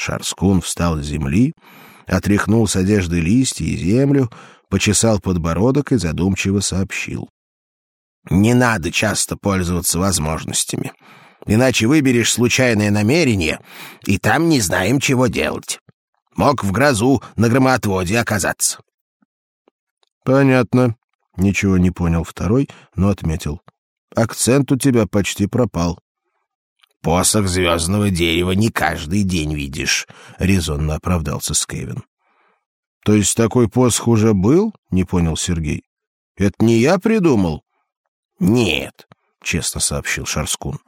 Шарскун встал с земли, отряхнул с одежды листья и землю, почесал подбородок и задумчиво сообщил. «Не надо часто пользоваться возможностями, иначе выберешь случайное намерение, и там не знаем, чего делать. Мог в грозу на громоотводе оказаться». «Понятно», — ничего не понял второй, но отметил. «Акцент у тебя почти пропал». «Посох звездного дерева не каждый день видишь», — резонно оправдался Скевин. То есть такой посох уже был? Не понял Сергей. Это не я придумал? Нет, честно сообщил Шарскун.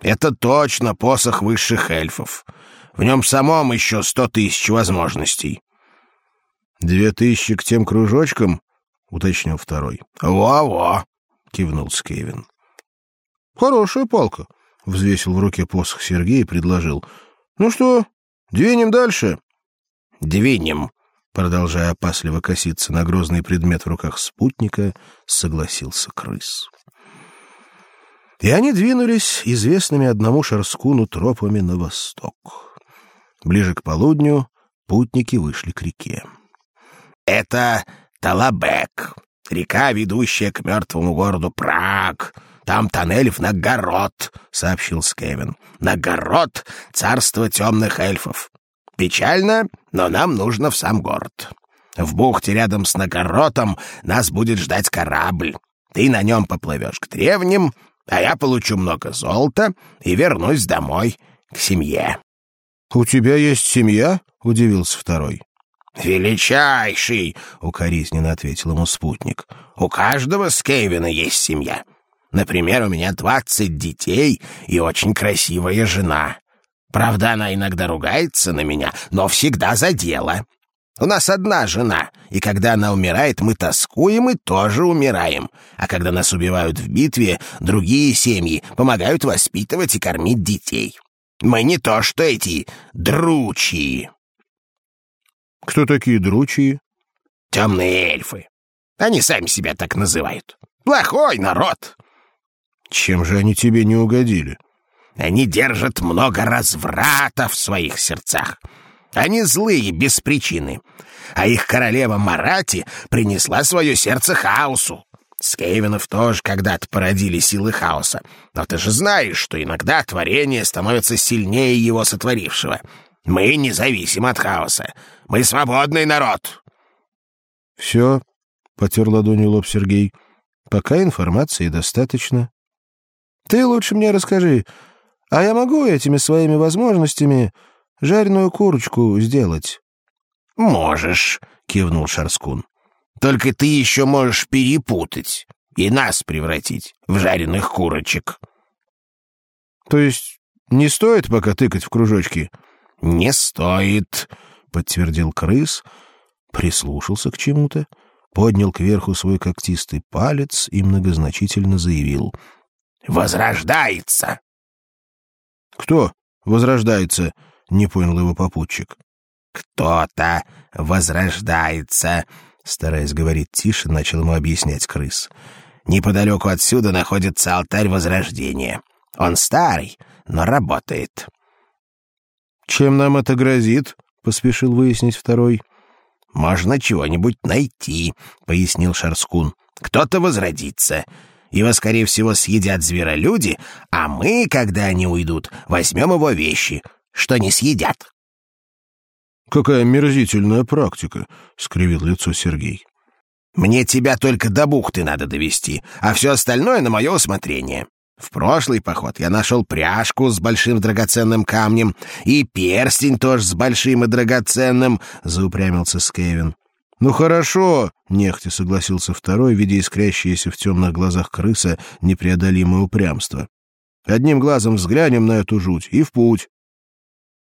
Это точно посох высших эльфов. В нем самом еще сто тысяч возможностей. Две тысячи к тем кружочкам? Уточнил второй. Во-во, кивнул Скевин. Хорошая палка, взвесил в руке посох Сергей и предложил. Ну что, двинем дальше? Двинем, Продолжая опасливо коситься на грозный предмет в руках спутника, согласился крыс. И они двинулись известными одному Шарскуну тропами на восток. Ближе к полудню путники вышли к реке. «Это Талабек, река, ведущая к мертвому городу Праг. Там тоннель в Нагород», — сообщил Скевин. «Нагород — царство темных эльфов. Печально, но нам нужно в сам город. В бухте рядом с Нагоротом нас будет ждать корабль. Ты на нем поплывешь к древним, а я получу много золота и вернусь домой, к семье». «У тебя есть семья?» — удивился второй. «Величайший!» — укоризненно ответил ему спутник. «У каждого Скейвина есть семья. Например, у меня двадцать детей и очень красивая жена. Правда, она иногда ругается на меня, но всегда за дело. У нас одна жена, и когда она умирает, мы тоскуем и тоже умираем. А когда нас убивают в битве, другие семьи помогают воспитывать и кормить детей. Мы не то что эти дручьи. Кто такие дручьи? Темные эльфы. Они сами себя так называют. Плохой народ. Чем же они тебе не угодили? — они держат много разврата в своих сердцах. Они злые без причины. А их королева Марати принесла свое сердце хаосу. Скейвенов тоже когда-то породили силы хаоса. Но ты же знаешь, что иногда творение становится сильнее его сотворившего. Мы не зависим от хаоса. Мы свободный народ. Все, — потер ладонью лоб Сергей. Пока информации достаточно. Ты лучше мне расскажи, а я могу этими своими возможностями жареную курочку сделать?» «Можешь», — кивнул Шарскун. «Только ты еще можешь перепутать и нас превратить в жареных курочек». «То есть не стоит пока тыкать в кружочки?» «Не стоит», — подтвердил крыс, прислушался к чему-то, поднял кверху свой когтистый палец и многозначительно заявил. «Возрождается!» «Кто возрождается?» — не понял его попутчик. «Кто-то возрождается», — стараясь говорить тише, начал ему объяснять крыс. «Неподалеку отсюда находится алтарь возрождения. Он старый, но работает». «Чем нам это грозит?» — поспешил выяснить второй. «Можно чего-нибудь найти», — пояснил Шарскун. «Кто-то возродится. Его, скорее всего, съедят зверолюди, а мы, когда они уйдут, возьмем его вещи, что не съедят». «Какая мерзительная практика», — скривил лицо Сергей. «Мне тебя только до бухты надо довести, а все остальное на мое усмотрение. В прошлый поход я нашел пряжку с большим драгоценным камнем и перстень тоже с большим и драгоценным», — заупрямился Скевин. «Ну хорошо», — нехотя согласился второй, видя искрящееся в темных глазах крыса непреодолимое упрямство. «Одним глазом взглянем на эту жуть и в путь».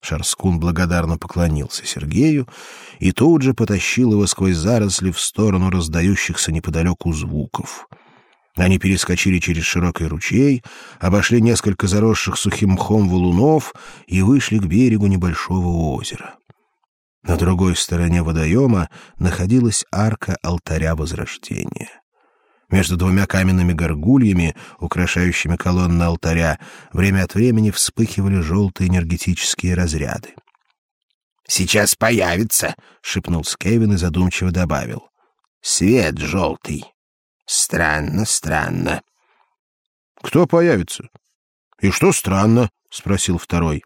Шарскун благодарно поклонился Сергею и тут же потащил его сквозь заросли в сторону раздающихся неподалеку звуков. Они перескочили через широкий ручей, обошли несколько заросших сухим мхом валунов и вышли к берегу небольшого озера. На другой стороне водоема находилась арка алтаря Возрождения. Между двумя каменными горгульями, украшающими колонны алтаря, время от времени вспыхивали желтые энергетические разряды. Сейчас появится, шепнул Скевин и задумчиво добавил. Свет желтый. Странно, странно. Кто появится? И что странно? спросил второй.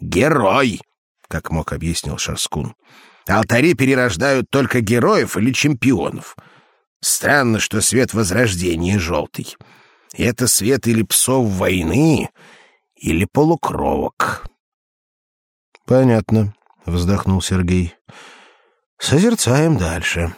Герой, как мог объяснил Шарскун. Алтари перерождают только героев или чемпионов. Странно, что свет возрождения желтый. Это свет или псов войны, или полукровок. Понятно, вздохнул Сергей. Созерцаем дальше.